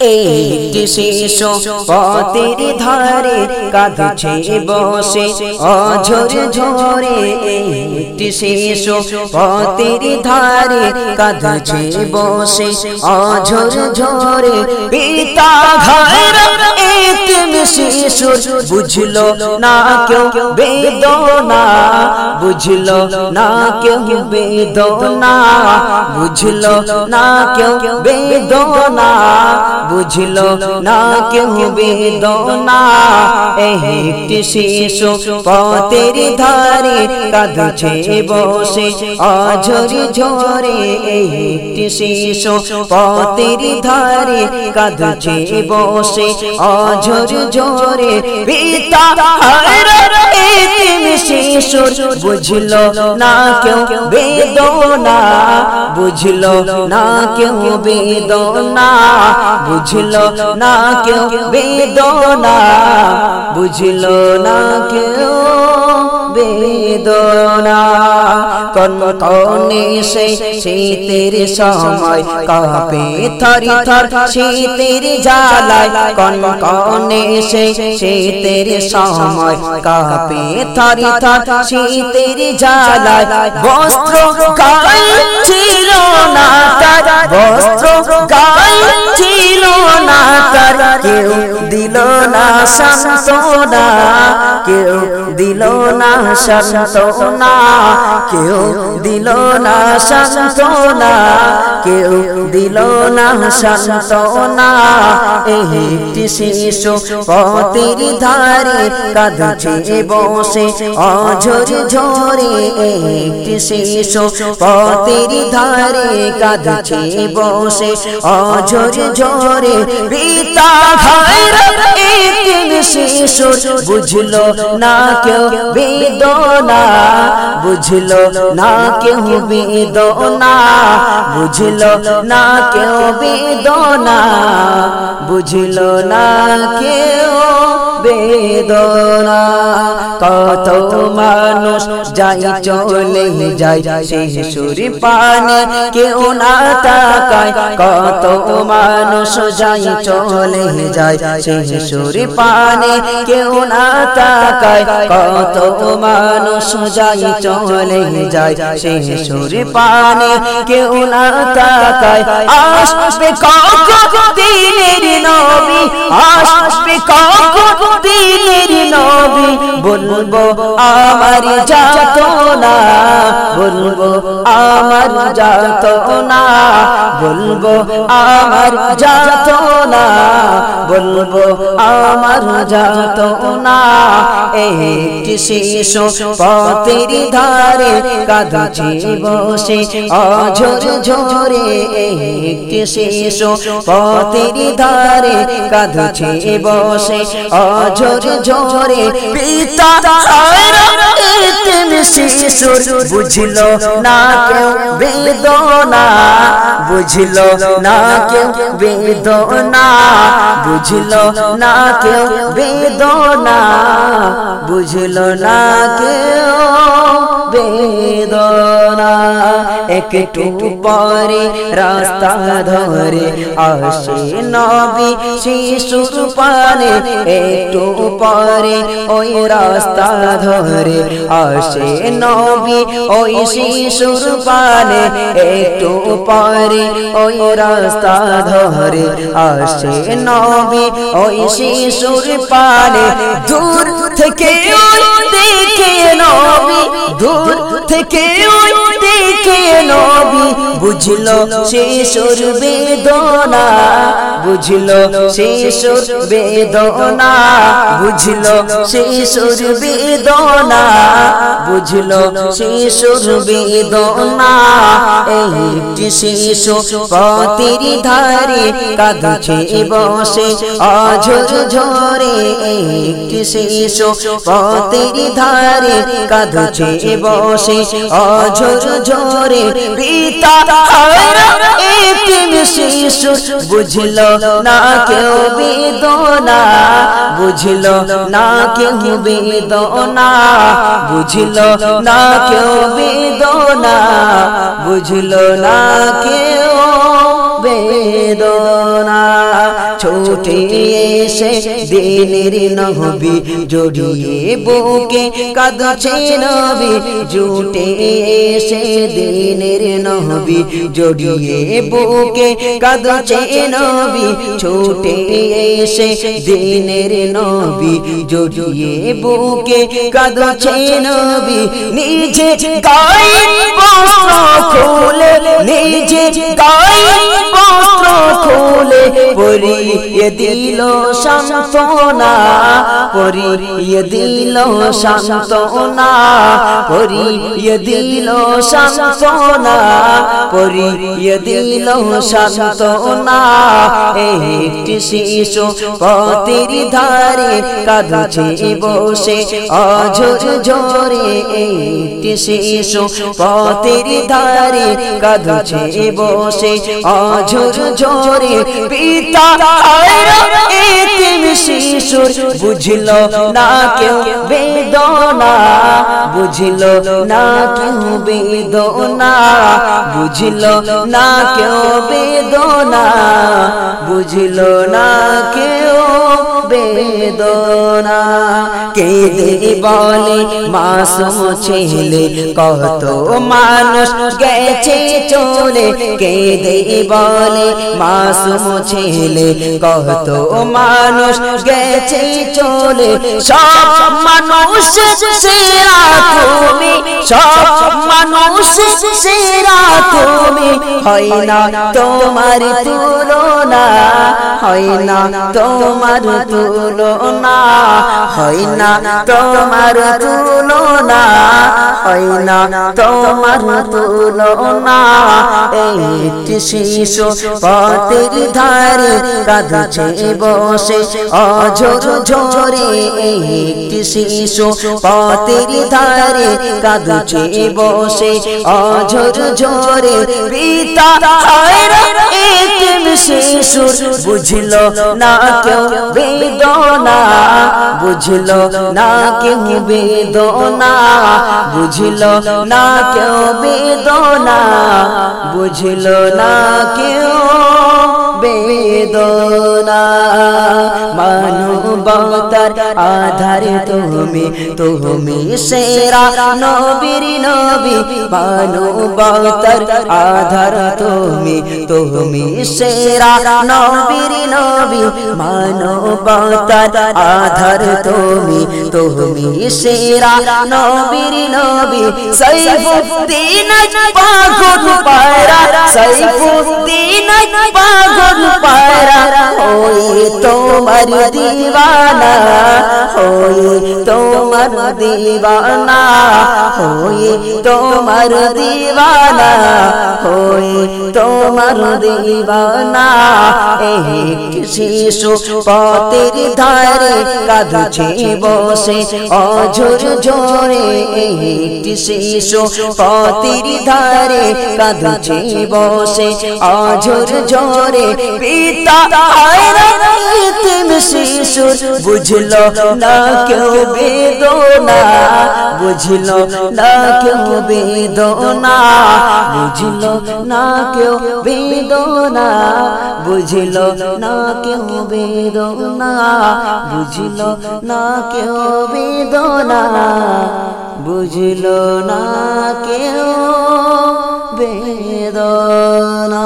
একটি শিশু পথের ধারে কাঁদছে বসে, অঝর ঝরে এই শিশু পথের ধারে কাঁদছে বসে, অঝর ঝরে পিতা এক শিশুর বুঝলো না কেউ বেদনা, বুঝলো না কেউ বেদনা, বুঝলো না কেউ বেদনা, বুঝলো না কেউ বেদনা। একটি শিশু পথের ধারে কাঁদছে বসে, অঝরি ঝরে একটি শিশু পথের ধারে কাঁদছে বসে, অঝরি ঝরে পিতা শিশুর বুঝল না কেউ বেদনা, বুঝল না কেউ বেদনা, বুঝল না কেউ বেদনা, বুঝল না কেউ বেদনা। কন কনে সে শীতের সময় কাপে থরি থর, শীতের জালায় কন কনে সে শীতের সময় কাপে থরি থর, শীতের জালায় বস্ত্র সান্তনা কেউ দিল না সান্তনা কেউ দিল না সান্তনা কেউ দিল না সান্তনা একটি শিশু পথের ধারে কাঁদছে বসে, অঝর ঝরে একটি শিশু পথের ধারে কাঁদছে বসে, অঝর ঝরে পিতা ঘর এক শিশু বুঝলো না কেউ বেদনা, বুঝলো না কেউ বেদনা, বুঝলো না কেউ বেদনা, বুঝলো না কেউ বেদনা। কত মানুষ যাই চলে যাই শিশুর পানে কেউ না তাকায়। কত মানুষ যাই চলে যায় শিশুর পানে কেউ না তাকায়। কত মানুষ যাই চলে যায় শিশুর পানে কেউ না তাকায়। আসবে কখন দিনের নবী? আসবে দিনের নবী বলব আমার যাত না। বলব আমার যাত না। বলব আমার যাত না। বলব আমার যাত না। একটি শিশু পথের ধারে কাঁদছে বসে, অঝর ঝরে। একটি শিশু পথের ধারে কাঁদছে বসে, অঝর ঝরে। পিতা শিশুর বুঝলো না কেউ বেদনা, বুঝিল না কেউ বেদনা, বুঝিল না কেউ বেদনা, বুঝলো না কেউ বেদনা। একটু পরে রাস্তা ধরে আসে নবী শিশুর পানে। একটু পরে ওই রাস্তা ধরে আসে নবী ওই শিশুর পানে। একটু পরে ওই রাস্তা ধরে আসে নবী ওই শিশুর পানে। দূর থেকে দেখে নবী, দূর থেকে ওই দেখে নবী বুঝলো সে সরবে বেদনা বুঝলো শিশুর বেদনা বুঝলো শিশুর বেদনা বুঝলো শিশুর বেদনা একটি শিশু পতির ধারে কাঁদছে বসে, অঝর ঝরে একটি শিশু পতির ধারে কাঁদছে বসে, অঝর ঝরে পিতা শিশু বুঝলো না কেউ বেদনা, বুঝল না কেউ বেদনা, বুঝল না কেউ বেদনা, বুঝল না কেউ বেদনা। ছোটে এসে দিনের নহবি জড়িয়ে বুকে কাঁদছে নবী জুটে এসে দিনের নহবি জড়িয়ে বুকে কাঁদছে নবী ছোটে এসে দিনের নবী জড়িয়ে বুকে কাঁদছে নবী নিজে গায়ে বস্ত্র খুলে নিজে গায়ে বস্ত্র খুলে পরিয়ে দিল সান্তনা পরিয়ে দিল সান্তনা পরিয়ে দিল সান্তনা পরিয়ে দিল সান্তনা একটি শিশু পতির ধারে কাঁদছে, বসে অঝোর ঝরে। একটি শিশু পতির ধারে কাঁদছে, বসে অঝোর ঝরে পিতা এতিম শিশুর বুঝল না কেউ বেদনা, বুঝল না কেউ বেদনা, বুঝল না কেউ বেদনা, বুঝল না কেউ বেদনা। কেঁদে বলে মাসুম ছেলে, কত মানুষ গেছে চলে কেঁদে বলে মাসুম ছেলে, কত মানুষ গেছে চলে। সব মানুষ সেরা তুমি, সব মানুষ সেরা তুমি। হয় না তোমার তুলনা, হয় না তোমার তুলনা, হয় না তোমার তুলনা হয় না, তোমার তুলনা। একটি শিশু পথের ধারে কাঁদছে, বসে অঝোর ঝরে। একটি শিশু পথের ধারে কাঁদছে, বসে অঝোর ঝরে। পিতা শিশুর বুঝল না কেউ বেদনা, বুঝল না কেউ বেদনা বুঝল না কেউ বেদনা বুঝল না কেউ বেদনা। মানবতার আধার তুমি তুমি সেরা নবীর নবী। মানবতার আধার তুমি তুমি সেরা নবীর নবী। মানবতার আধার তুমি তুমি সেরা নবীর নবী। সাইফুদ্দিন পাগল পায়রা সাইফুদ্দিন পাগল পায়রা, ওই তোমার দিওয়ানা ওই তোমার দিওয়ানা ওই তোমার দিওয়ানা ওই তোমার এক শিশু পথের ধারে কাঁদছে বসে, অঝোর ঝরে একটি শিশু পথের ধারে কাঁদছে বসে, অঝোর ঝরে পিতা শিশুর বুঝল না কেউ বেদনা, বুঝল না কেউ বেদনা, বুঝল না কেউ বেদনা। বুঝিল না কেউ বেদনা। বুঝিল না কেউ বেদনা। বুঝিল না কেউ বেদনা।